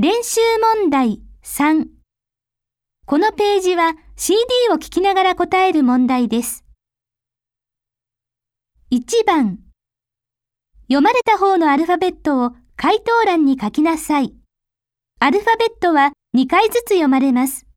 練習問題3。このページは CD を聞きながら答える問題です。1番。読まれた方のアルファベットを回答欄に書きなさい。アルファベットは2回ずつ読まれます。